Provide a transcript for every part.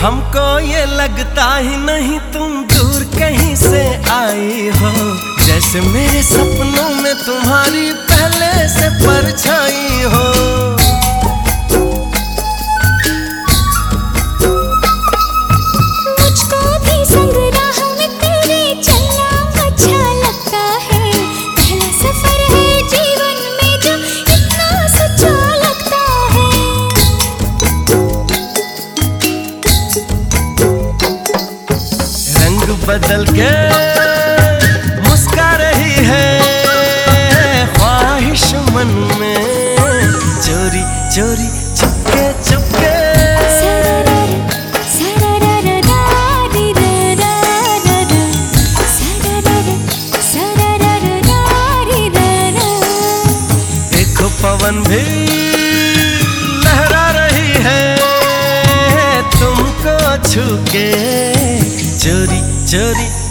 हमको ये लगता ही नहीं तुम दूर कहीं से आई हो। जैसे मेरे सपनों में तुम्हारी पहले से परछाई हो। बदल के मुस्का रही है ख्वाहिश मन में। चोरी चोरी, चुपके चुपके। पवन भी लहरा रही है, तुमको छुके যদি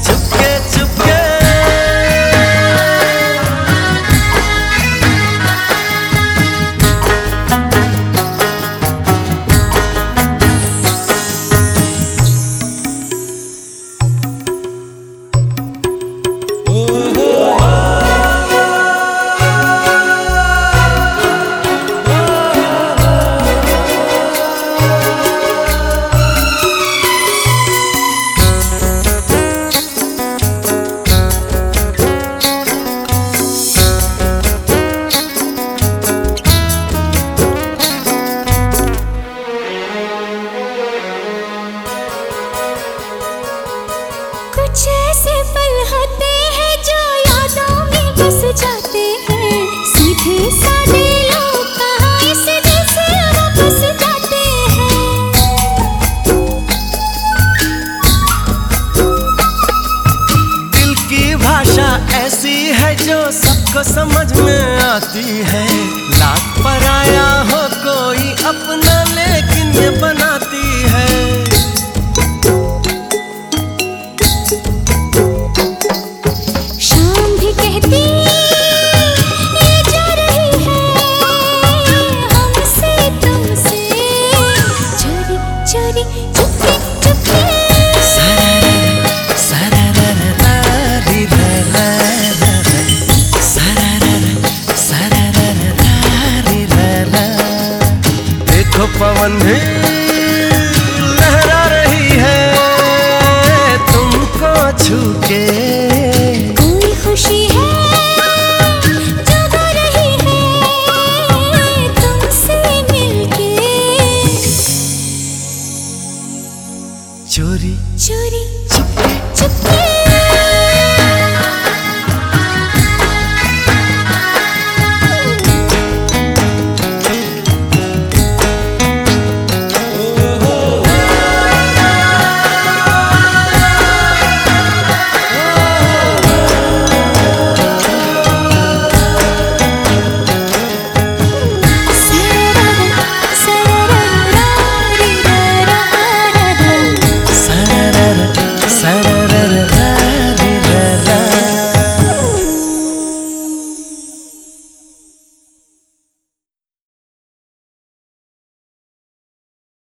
सबको समझ में आती है। लाख पर आया हो कोई अपना लेकिन ये बनाती है। ചുരി